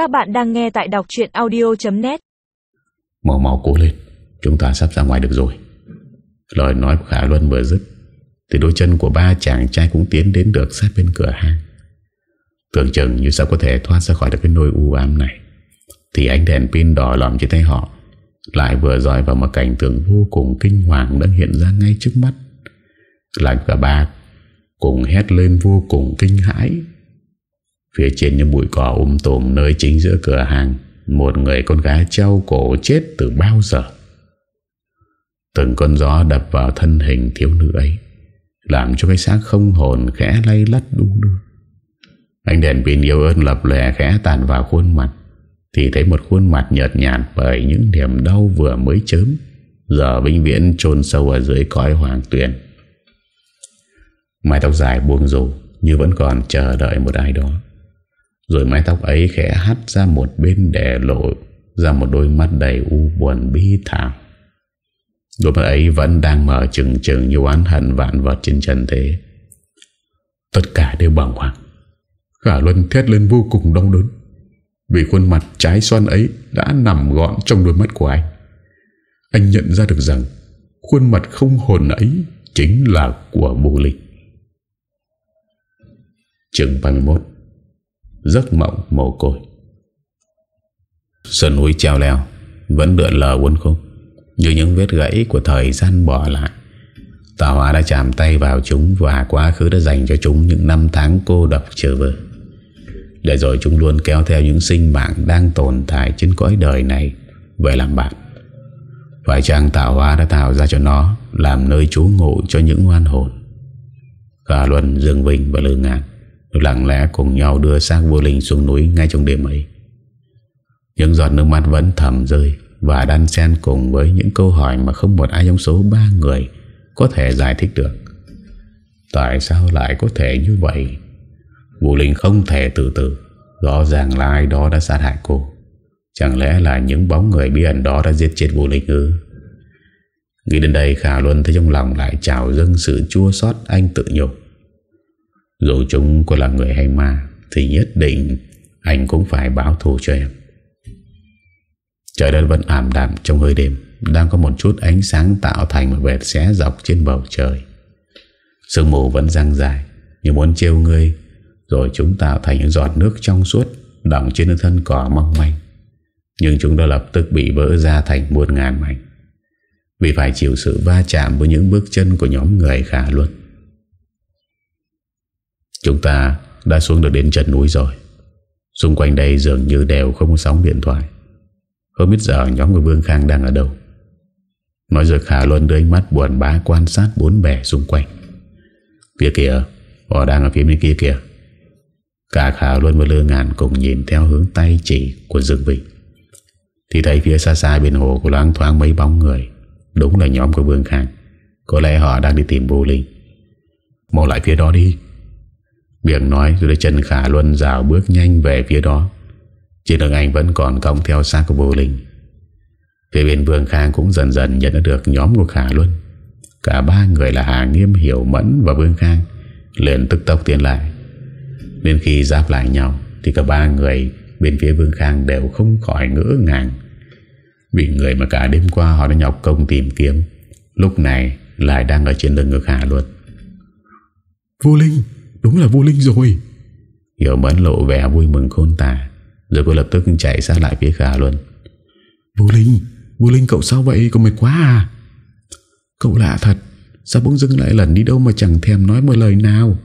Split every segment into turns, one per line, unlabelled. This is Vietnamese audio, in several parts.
Các bạn đang nghe tại đọc chuyện audio.net
màu màu cố lên, Chúng ta sắp ra ngoài được rồi. Lời nói của Khả Luân vừa dứt, Thì đôi chân của ba chàng trai cũng tiến đến được sát bên cửa hàng Tưởng chừng như sao có thể thoát ra khỏi được cái nôi u ám này, Thì ánh đèn pin đỏ lòm trên tay họ Lại vừa dòi vào một cảnh tượng vô cùng kinh hoàng đang hiện ra ngay trước mắt. Lại cả ba cùng hét lên vô cùng kinh hãi. Phía trên những bụi cỏ um tùm nơi chính giữa cửa hàng, Một người con gái treo cổ chết từ bao giờ. Từng con gió đập vào thân hình thiếu nữ ấy, Làm cho cái xác không hồn khẽ lay lắt đu đưa. Ánh đèn pin yêu ơn lập lè khẽ tàn vào khuôn mặt, Thì thấy một khuôn mặt nhợt nhạt bởi những điểm đau vừa mới chớm, Giờ vĩnh viễn chôn sâu ở dưới cõi hoàng tuyển Mái tóc dài buông rủ Như vẫn còn chờ đợi một ai đó. Rồi mái tóc ấy khẽ hắt ra một bên để lộ Ra một đôi mắt đầy u buồn bi thảm. Đôi mắt ấy vẫn đang mở chừng chừng Như oán hận vạn vật trên trần thế. Tất cả đều bằng hoàng. Khả Luân thét lên vô cùng đau đớn. Vì khuôn mặt trái xoan ấy Đã nằm gọn trong đôi mắt của anh. Anh nhận ra được rằng Khuôn mặt không hồn ấy Chính là của Bù Linh Trường 31 Giấc mộng mồ côi. Sơn núi treo leo Vẫn lượn lờ quân khung Như những vết gãy của thời gian bỏ lại. Tà hóa đã chạm tay vào chúng Và quá khứ đã dành cho chúng Những năm tháng cô độc trở về Để rồi chúng luôn kéo theo những sinh mạng Đang tồn tại trên cõi đời này Về làm bạn. Phải chăng tạo hóa đã tạo ra cho nó Làm nơi trú ngụ cho những oan hồn? Cả Luân, Dương Vinh và Lương Ngạn Lặng lẽ cùng nhau đưa xác vô linh xuống núi ngay trong đêm ấy. Những giọt nước mắt vẫn thầm rơi Và đan xen cùng với những câu hỏi Mà không một ai trong số ba người Có thể giải thích được. Tại sao lại có thể như vậy? Vũ linh không thể tự tử. Rõ ràng là ai đó đã sát hại cô. Chẳng lẽ là những bóng người bí ẩn đó đã giết chết Vũ linh ư? Nghĩ đến đây, Khả Luân thấy trong lòng lại trào dâng sự chua xót anh tự nhục dù chúng có là người hay ma, Thì nhất định Anh cũng phải báo thù cho em. Trời đất vẫn ảm đạm trong hơi đêm, Đang có một chút ánh sáng tạo thành một vệt xé dọc trên bầu trời. Sương mù vẫn răng dài, Như muốn trêu ngươi, Rồi chúng tạo thành những giọt nước trong suốt, Đọng trên thân cỏ mong manh. Nhưng chúng đã lập tức bị vỡ ra thành muôn ngàn mảnh. Vì phải chịu sự va chạm với những bước chân của nhóm người khả luật Chúng ta đã xuống được đến chân núi rồi. Xung quanh đây dường như đều không có sóng điện thoại. Không biết giờ nhóm của Vương Khang đang ở đâu. Nói rồi Khả Luân đưa ánh mắt buồn bã quan sát bốn bẻ xung quanh. Phía kìa Họ đang ở phía bên kia kìa. Cả Khả Luân và Lương Ngàn cùng nhìn theo hướng tay chỉ của Dương Vinh Thì thấy phía xa xa bên hồ có loáng thoáng mấy bóng người. Đúng là nhóm của Vương Khang. Có lẽ họ đang đi tìm vô linh. Mau lại phía đó đi. Miệng nói rồi chân Khả Luân rào bước nhanh về phía đó. Trên đường anh vẫn còn cong theo xác của vô linh. Phía bên Vương Khang cũng dần dần nhận được nhóm của Khả Luân. Cả ba người là Hà Nghiêm, Hiểu Mẫn và Vương Khang liền tức tốc tiến lại. Đến khi giáp lại nhau Thì cả ba người bên phía Vương Khang đều không khỏi ngỡ ngàng. Vì người mà cả đêm qua họ đã nhọc công tìm kiếm, Lúc này lại đang ở trên lưng của Khả Luân.
Vô Linh! Đúng là vô linh rồi.
Hiểu mẫn lộ vẻ vui mừng khôn tả Rồi cô lập tức chạy sát lại phía Khả Luân.
Vô linh Vô linh cậu sao vậy? Cậu mệt quá à? Cậu lạ thật Sao bỗng dưng lại lần đi đâu mà chẳng thèm nói một lời nào?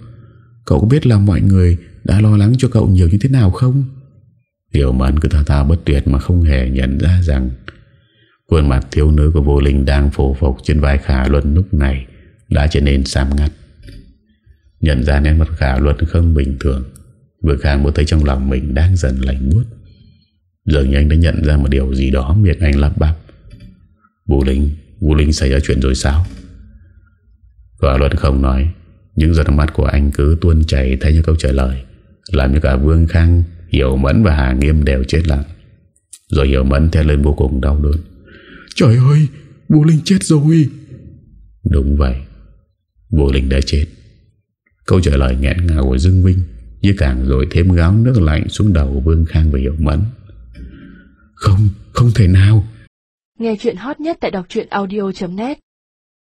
Cậu có biết là mọi người Đã lo lắng cho cậu nhiều như thế nào không?
Hiểu mẫn cứ thao thao bất tuyệt Mà không hề nhận ra rằng Khuôn mặt thiếu nữ của vô linh Đang phổ phục trên vai Khả Luân lúc này Đã trở nên xám ngắt Nhận ra nét mặt Khả Luật không bình thường. Vừa Khang mới thấy trong lòng mình đang dần lạnh buốt. Dường như anh đã nhận ra một điều gì đó Miệng anh lắp bắp. Vũ Linh Vũ Linh xảy ra chuyện rồi sao? Khả Luật không nói. Những giọt mắt của anh cứ tuôn chảy Thay như câu trả lời, Làm cho cả Vương Khang, Hiểu Mẫn và Hà Nghiêm đều chết lặng. Rồi Hiểu Mẫn theo lên vô cùng đau đớn.
Trời ơi, Vũ Linh chết rồi.
Đúng vậy. Vũ Linh đã chết. Câu trả lời nghẹn ngào của Dương Vinh Như càng rồi thêm gáo nước lạnh xuống đầu Vương Khang và Hiệu Mẫn.
Không, không thể nào.
Nghe chuyện hot nhất tại đọc audio.net